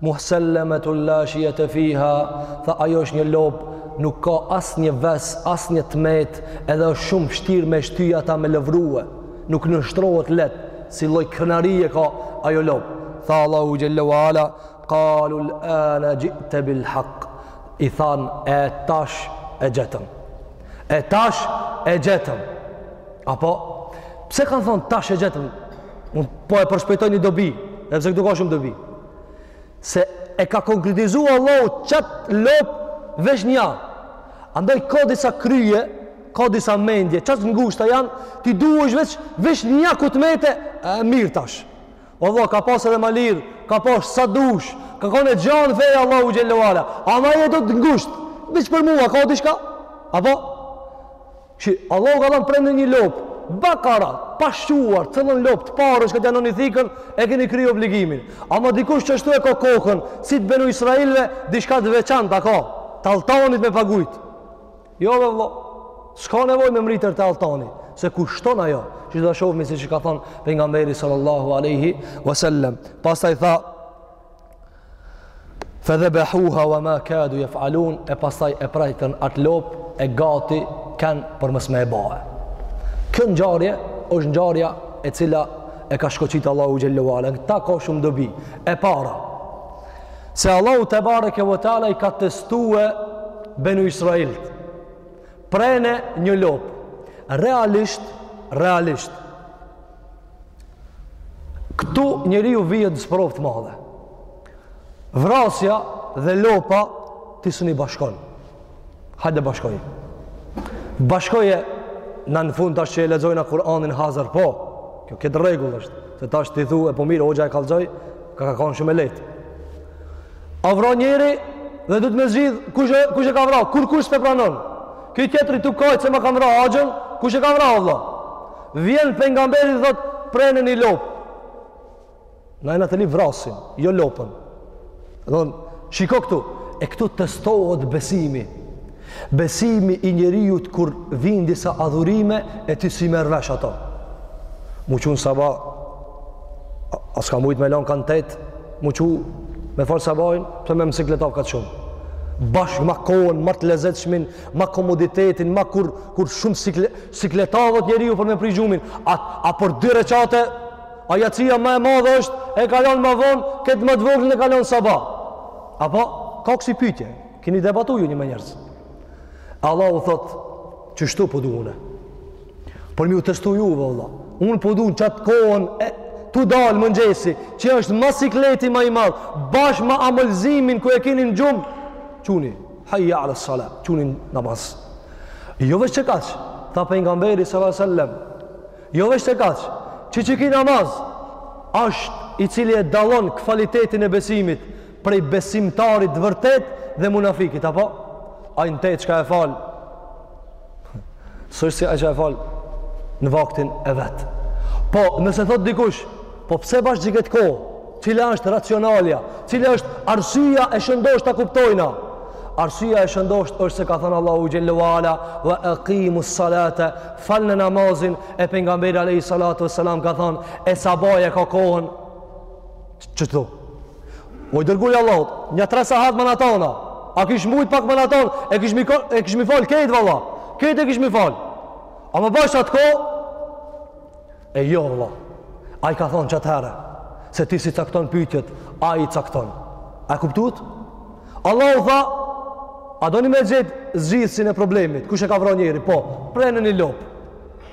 Musellemetun la shijete fiha, tha ajo është një lopë, nuk ka asnjë ves, asnjë t'metë, edhe është shumë vështirë me shty ata me lëvrue, nuk nënshtrohet lehtë, si lloj krenarie ka ajo lopë. Tha Allahu xhelle ve ala, kalul ane xhi'te bil hakk, i thanë e tash e gjetëm. E tash e gjetëm. Apo, pse kanë thonë tash e gjetëm? Unë po e përshpejtoj një dobi, edhe pse këtu ka shumë dobi. Se e ka konkretizuar Allahu qat lop veç nja. Andaj ka disa krye, ka disa mendje, qaq t'ngushta janë, ti duhesh veç veç nja ku të mete, e mirë tash. Vallah, ka pas edhe ma lirë, ka pas sa dush, ka kon e gjanë feja e Allahut xhelle ve ala, ama e do të ngusht, veç për mua, ka diçka? Apo? Shi, Allahu ka thënë preni një lopë, bakara, pashquar, cilën lopë, të parë që këtë janë një thikën, e keni kry obligimin. Ama dikush qashtu e ka kokën, si të Benu Israilve, diçka të veçant, ta ka, të altanit me pagujt. Jo be vllo, s'ka nevoj me mrri te e altanit, se kushton ajo, siç do ta shofmi siç ka thonë, pejgamberi sallallahu alejhi ve sellem. Pastaj tha, Fadhabahuha wa ma kadu yaf'alun e pastaj e prajtën atë lopë e gati kanë për mos me e ba. Kjo ngjarje është ngjarja e cila e ka shkoqit Allahu xhelle ue ala. Këtu ka shumë dobi. E para se Allahu tebareke ve teala i ka testue Benu Israilët. Preni një lopë. Realisht, realisht Këtu njeriu vihet në sprovë të madhe. Vrasja dhe lopa ti s'un i bashkon. Hajde bashkoj. Bashkoji na në fund tash që e lexojna Kur'anin hazër, po, kjo krejt n'rregull është, se tash ti thu e po mirë, hoxha e kallxoi, ka ka kanë shumë e lejtë. A vra njeri dhe duhet me zgjidhë, kush, kush e ka vra, kurkush s'pe pranon. Ky tjetri tu kajtë se ma ka vra axhën, kush e ka vra, vallah? Vjen pejgamberi dhe thotë, preni një lopë. Na jena tu lypë vrasin, jo lopën. Domethënë shiko këtu, e këtu testohet besimi. Besimi i njeriut kur vijnë disa adhurime, e ti s'i merr vesh ato. Mu çu n'sabah, a s'ka mujtë me lanë kah tetë, mu çu me falë sabahin, pse me m'sikletav kaq shumë. Bash ma kohën, ma të lezetshmen, ma komoditetin, ma kur, kur shumë sikle, sikletavet njeriu për me pre gjumin, a, a për dy rekate, a jacia ma e madhe është, e kalon ma vonë, këtë ma të voglin e kallxon n'sabah. A po, ka kësi pytje, kini debatu ju naj me njerëz. Allahu thot, qështu po du unë. Për me ju testu ju, vallah. Unë po du n'qatë kohën, e, tu dalë mëngjesi, që është ma sikleti ma i madh, bash ma amëlsimin kur e kini në gjumë, çuni. Hayya ala salat, çuni n'namaz. Jo veç kaq, tha pejgamberi sallallahu alaihi wasallam. Jo veç kaq, qi qiky namaz është i cili e dallon kvalitetin e besimit prej besimtarit t'vërtetë dhe munafikit, apo? Ai n'tetë që e falë, S'është si ai që e falë në vaktin e vet. Po, nëse thotë dikush, po pse bash n'qikëtë kohë, cila është racionalja, cila është arsyja e shëndosht ta kuptojna, arsyja e shëndosht është se ka thënë Allahu Xhelle ue Ala, ve ekimu salate, falne namazin, e pejgamberi Alejhi Salatu ve Selam ka thënë, e sabahi e ka kohën, Qështu. O i dërguari i Allahut, nja tre sahat ma andej. A kish mujt pak ma andej? E kish mi e kish mi fal krejt valla. Krejt e kish mi fal. Ama bash qatë kohë? E jo valla. Ai ka thon qatëherë se ti s'i cakton pyetjet, ai i cakton. A e kuptut? Allahu tha, a doni me gjet zgjidhjen e problemit? Kush e ka vra njerin? Po, preni një lopë.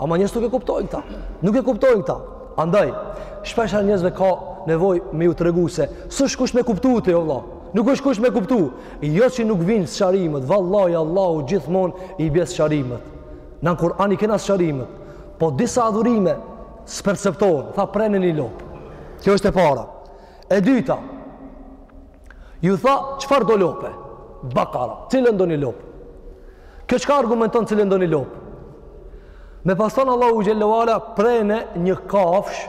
Ama njerëz nuk e kuptojnë këta. Nuk e kuptojnë këta. Andaj, shpeshherë njerëzve ka nevojë me ju tregu se s'është kush me kuptu të jo vlla. Nuk është kush me kuptu. Jo që nuk vijnë sqarimet. Vallahi, Allahu gjithmonë i bje sqarimet. Në Kuran i kena sqarimet. Po disa adhurime s'perceptohen. Tha prene një lopë. Kjo është e para. E dyta, Ju tha, çfarëdo lope? Bakara, cilën doni lopë? Kjo çka argumenton cilën doni lopë? Me pas thanë Allahu xhelle ve ala prene një kafshë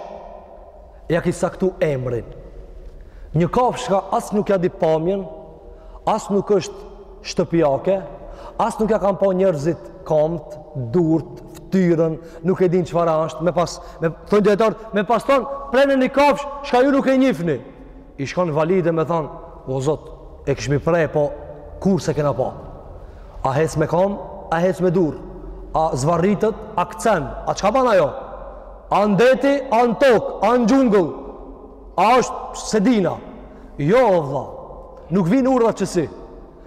ja ki caktu emrin. Një kafshë ka as nuk ja di pamjen, as nuk është shtëpiake, as nuk ja kanë pa njerëzit kamt, durt, ftyrën, nuk e din çfarë ashtë, me pas, me, thonë dijetarë, me pas thonë prene një kafshë çka ju nuk e njifni. Ish kon valide me thanë, o Zot, e kishmi pre, po kur s'e kena pa? A hec me kamë, a hec me durë, a zvarritet, a këcen, a çka ban ajo? A në deti, a në tokë, a në xhungël, a është s'e dina? Jo, o vlla, nuk vijnë urdhrat qësi.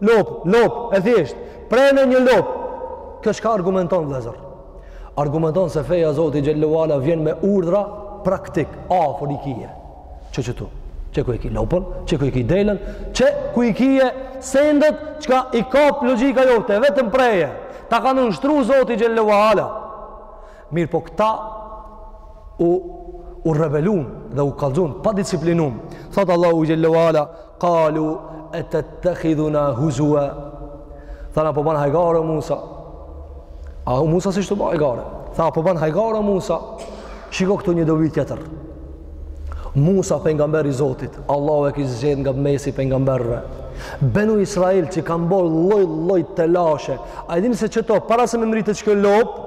Lopë, lopë, e thjeshtë, prene një lopë. Kjo çka argumenton vllezër? Argumenton se feja e Zotit xhelle ve ala vjen me urdhra praktik, afër i kije. Qe qëtu. Qe ku e ki lopën, qe ku e ki delen, qe ku i kije sendet, çka i kap logjika jote, vetëm preje. Ta ka nënshtru Zoti xhelle ve ala. Mirëpo këta u u rebelun dhe u kallzun padisiplinun. Thotë Allahu xhelle ve ala, qalu atattakhidhuna huzwa. Thanë a po ban hajgare o Musa. A o Musa s'ish tu ba hajgare? Tha a po ban hajgare o Musa. Shiko këtu një dobi tjetër. Musa pejgamber i Zotit, Allahu e kishte zgjedh nga mesi pejgamberëve. Benu Israil që kanë bërë lloj lloj telashe. A dini se qëto para se me mrri te kjo lopë?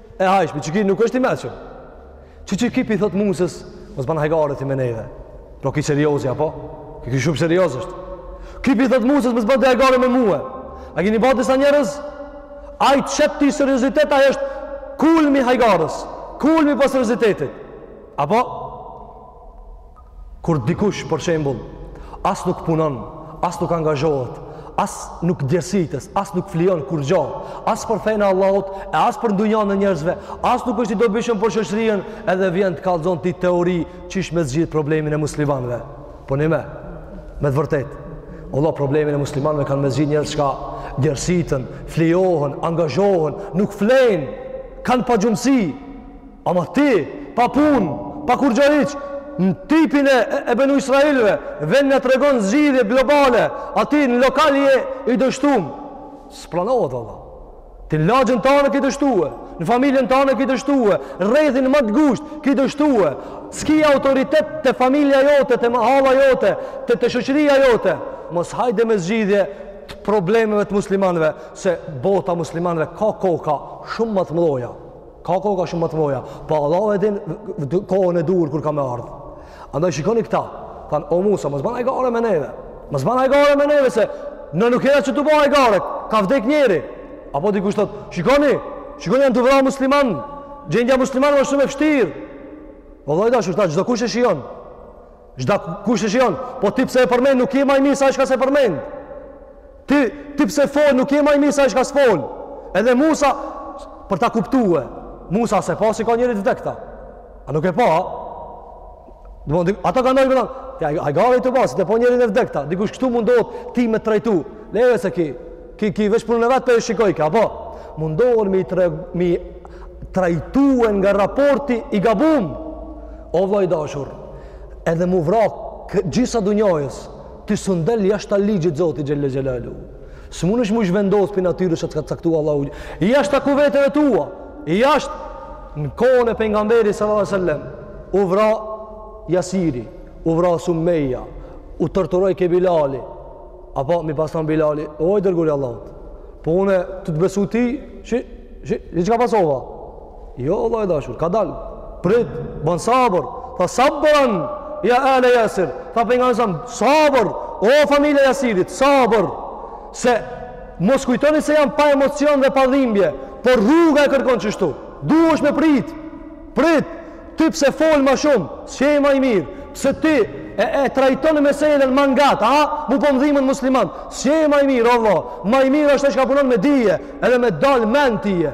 e hajshme, qiky nuk është i meçëm. Qi qiky pi thotë Musës, mos ban hajgare ti me neve. Pra ky seriozi, apo? Ky, ky shumë serioz është. Ky pi thotë Musës, mos ban hajgare me mue. A i kini pa disa njerëz? Ai qet ty seriozitet, ai është kulmi hajgares, kulmi paseriozitetit. Apo? Kur dikush, për shembull, as nuk punon, as nuk angazhohet, as nuk djersitet, as nuk flijon kurrgjo, as për fenë e Allahut, e as për dunjanë e njerëzve, as nuk është i dobishëm për shoqërinë, edhe vjen të kallzon ty teori qysh me zgjidh problemin e muslimanve. Përnime, me të vërtetë. O vlla, problemin e muslimanve kanë me zgjidh njerëz çka djersiten, flijohen, angazhohen, nuk flenë, kanë pagjumësi, Ama ti, pa punë, pa kurgjo hiç, në tipin e, e Benu Israilve, vjen na tregon zgjidhje globale, a ti në lokal je i dështum. S'pranohet, vlla. Ti në lagjen tane ki dështue, në familjen tane ki dështue, rrethin ma të ngusht ki dështue, s'ki autoritet te familja jote, te mahalla jote, te te shoqëria jote, mos hajde me zgjidhje të problemeve të muslimanve, se bota e muslimanve ka koka shumë ma të mdhoja. Ka koka shumë ma të mdhoja, po Allahu e din kohën e duhur kur ka me ardhë. Andaj shikoni këta, thanë, o Musa, mos ban hajgare me neve, mos ban hajgare me neve, se na nuk jena që tu bo hajgare, ka vdek njeri. Apo dikush thot, shikoni, shikoni janë tu vra musliman, gjendja musliman është shumë e vështirë. O vlla i dashur, ta çdokush e shikon, çdokush e shikon, po ti pse e përmen, nuk je ma i mirë sa ai çka s'e përmen. Ti, ti pse fol, nuk je më i mirë sa ai çka s'fol. Edhe Musa për ta kuptue. Musa s'e pa si ka njeri të vdekt, a? A nuk e pa? Do të thonë ata kanë ndonjë Ti ai hajgare të pasi të po njeri të vdekt, a? Dikush këtu mundohet ti me trajtu. Leve se ki ki ki veç punën e vet po e shikojke, apo mundohen mi tre, mi trajtue nga raporti i gabum. O vlla i dashur, edhe mu vra gjysa e dunjojës, Ti s'un del jashta ligjit Zotit xhelle xhelaluhu. S'mundesh mu zhvendos pi natyrës që ta ka caktuar Allahu. Jashta kuveteve tua, jashtë. Në kohën e pejgamberit sallallahu alajhi wasallam, u vra Jasiri, u vra Sumeja, u torturojke Bilali. Apo mi pas thon Bilali, o i dërguri i Allahut. Po unë tu të besu ty, që që çka pësova? Jo, vlla i dashur, kadal, prit, ban sabër, tha sabran, ja ale Jasir, tha pengamberi alejhi selam, sabër, o familja e Jasirit, sabër, se mos kujtoni se jam pa emocion dhe pa dhimbje, por rruga e kërkon qështu, duhesh me prit, prit, ti pse fol ma shumë, s'je ma i mirë, pse ti e, e trajton meselen ma ngat, a, mu po m'dhimen musliman, s'je ma i mirë, o vlla, ma i mirë është ai çka punon me dije, edhe me dal men tije,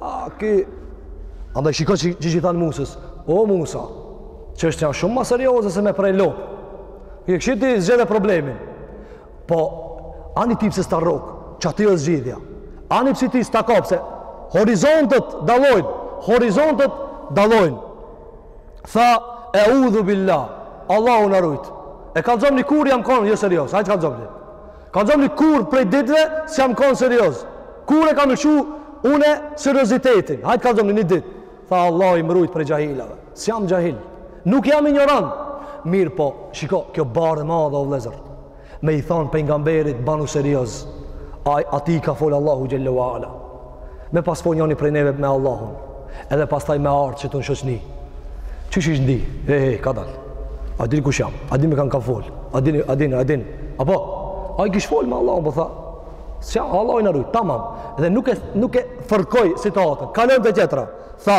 A, ki... Andaj shiko që, që, që i thanë Musës. O, Musa, çështjet janë shumë ma serioze se me pre lopë. I këshit ti zgjidhe problemin. Po, ani ti pse s'ta rrok, që aty është zgjidhja. Ani pse ti s'ta kap, se horizontet dallojnë, horizontet dallojnë. Tha, eudhu billah, Allahu na rujtë. E kallzomni kur jam konë, jo serioz, hajt kallzomni. Kallzomni kur prej ditëve s'jam kon serioz. Kur e kam lëshu une seriozitetin. Hajt kallzomni një ditë. Tha Allahu m'rujt prej xhahilave. S'jam xhahil. Nuk jam injorant. Mirëpo, shiko, kjo barrë e madhe o vllezër. Me i thonë pengamberit banu serioz. A, atij i ka folë Allahu xhelle ve ala. me pas fol njoni prej neve me Allahun, edhe pastaj me ardh qëtu në shoqni. Qysh ish ndi? He, he, ka dal. A din kush jam? A din me kan kam fol? A din, a din, a din? Apo? Ai kish fol me Allahun, po tha. Sja, Allahu na rujt, tamam. Dhe nuk e, nuk e fërkoj situatën. Kalon te tjetra. Tha,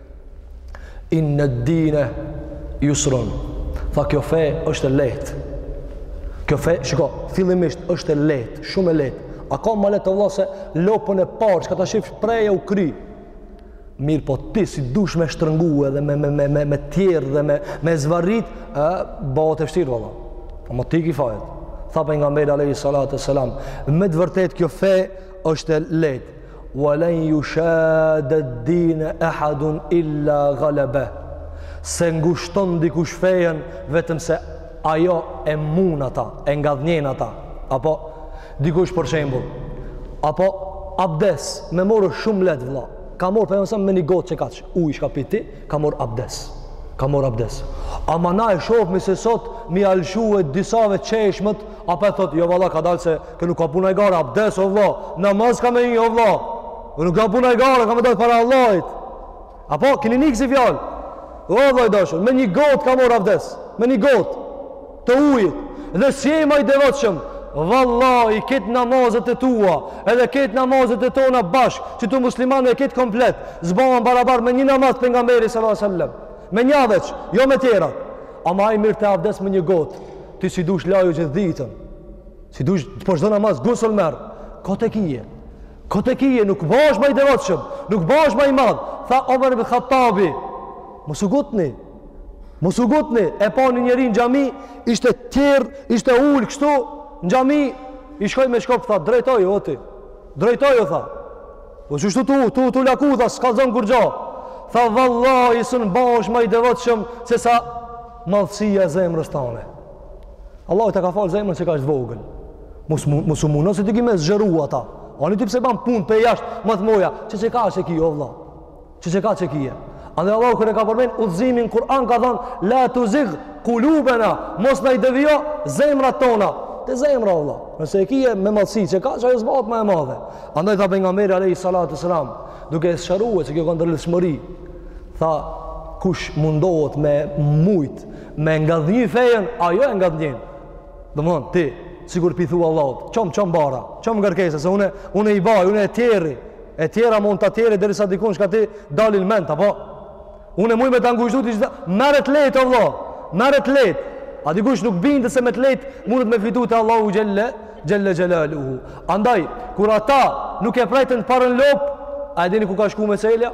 inne dine jusrun tha kjo fe është e lehtë kjo fe, shiko, fillimisht është e lehtë, shumë e lehtë a ka ma lehtë o vlla se lopën e parë çka ta shifsh preje u kry mirëpo ti si dush me shtrëngu edhe me, me, me, me, me tjerr dhe me, me zvarrit e, bohet e vshtirë vlla po mo ti ki fajet tha pejgamberi a.s. me të vërtetë kjo fe është e lehtë Wa lan yushad ad-din ahad illa ghalaba. S'e ngushton dikush fejën vetëm se ajo e mund ata, e ngadhnjen ata. Apo dikush për shembull, apo abdes me marr shumë lehtë vëlla. Ka marr pejgamberi me një gotë qekaq ujë çka pi ti, ka marr abdes. Ka marr abdes. Ama na e shofmi se sot m'ia lëshue disave çeshmet Apo thot jo valla kadalë se nuk o puna hajgare, abdes o vlla, namaz ka me një o vlla. Nuk o puna hajgare, kam me dalë para Allahit. Apo keni ni kësi fjalë. O vlla i dashur, me një gotë ka marr abdes, me një gotë të ujit. Dhe s'je ma i devotshëm, vallahi kejt namazet e tua, edhe kejt namazet e tona bashkë, qëtu muslimanë e kejt komplet, s'bahen barabar me një namaz t'pejgamberit sallallahu alajhi wasallam. Me një veç, jo me tjera. Ama ai mirrte abdes me një gotë. Ti si dush laju gjithë ditën, si dush për çdo namaz gusull merr, kot e kije, kot e kije, nuk bash ma i devotshëm, nuk bash ma i madh, tha Omer ibn Khattabi, mos u ngutni, mos u ngutni, e pa një njeri në xhami, ishte tjerr, ishte ul kështu, në xhami, i shkoi me shkop, tha, drejtoju, o ti, drejtoju, tha, po qështu tu, tu, t'u laku, tha, s'kallzon kurgjo, tha, vallahi, s'un bash ma i devotshëm, se sa, Madhësia e zemrës tane. Allahu ta ka falë zemrën qeka është vogël. Mos mos u mundo se ti ki me zgjeru ata. Ani ti pse ban punë prej jashtë, më të moja, qe qeka e ki o vëlla. Qe qeka e kije. Andaj Allahu kur e ka përmend udhëzimin në Kur'an ka thënë la tuzig kulubena, mos na i devijo zemrat tona. Te zemra vëlla. Nëse e kije me madhësi qeka, ajo s'bahet ma e madhe. Andaj tha pejgamberi alayhi salatu sallam, duke e sqaruar se kjo ka ndërlidhshmëri tha kush mundohet me mujt me ngadhnjy fejën ajo e ngadhnjen domethonë ti sikur pi thu Allahut çom çom barra çom ngarkesa se une, une i baj une e tjera e tjera mund të tjeri derisa dikun shka t'i dalin menta po une muj me ta ngushtu ti gjitha merre t'letë Allah merre t'letë a dikush nuk bindet se me të letë mundet me fitu te Allahu xhelle xhelaluhu andaj kur ata nuk e prejtën t'parën lopë a e dini ku ka shku meselja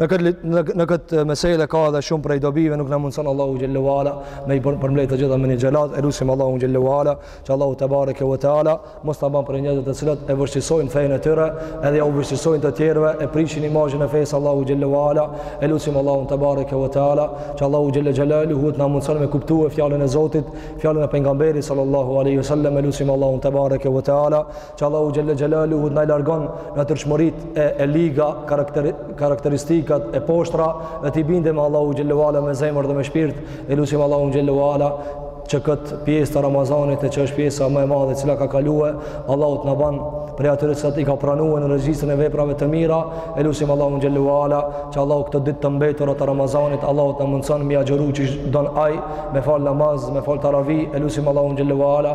Në këtë kët mesele ka edhe shumë prej dobive, nuk na mundson Allahu xhelle ve ala me i përmbledh të gjitha me një ligjëratë, e lusim Allahun xhelle ve ala, që Allahu tebareke ve teala mos t'na ban prej njerëzve të cilët e vështirësojnë fejën e tyre, edhe ja u vështirësojnë të tjerëve, e prishin imazhin e fejës Allahut xhelle ve ala, e lusim Allahun tebareke ve teala, që Allahu xhelle xhelaluhu t'na mundson me kuptue fjalën e Zotit, fjalën e pejgamberit sallallahu alaihi wasallam, e lusim Allahun tebareke ve teala, që Allahu xhelle xhelaluhu të na i largon natyrshmëritë e, e liga, karakter, karakteristikat e poshtra dhe t'i bindemi Allahut xhelle ve ala me zemër dhe me shpirt e lusim Allahun xhelle ve ala që këtë pjesë të Ramazanit e që është pjesa më e madhe e cila ka kalue Allahu të na ban prej atyre që i ka pranue në regjistrin e veprave të mira e lusim Allahun xhelle ve ala që Allahu këto ditë të mbetura të Ramazanit Allahu të na mundëson m'i agjëru qysh don ai me falë namaz, me falë taravi e lusim Allahun xhelle ve ala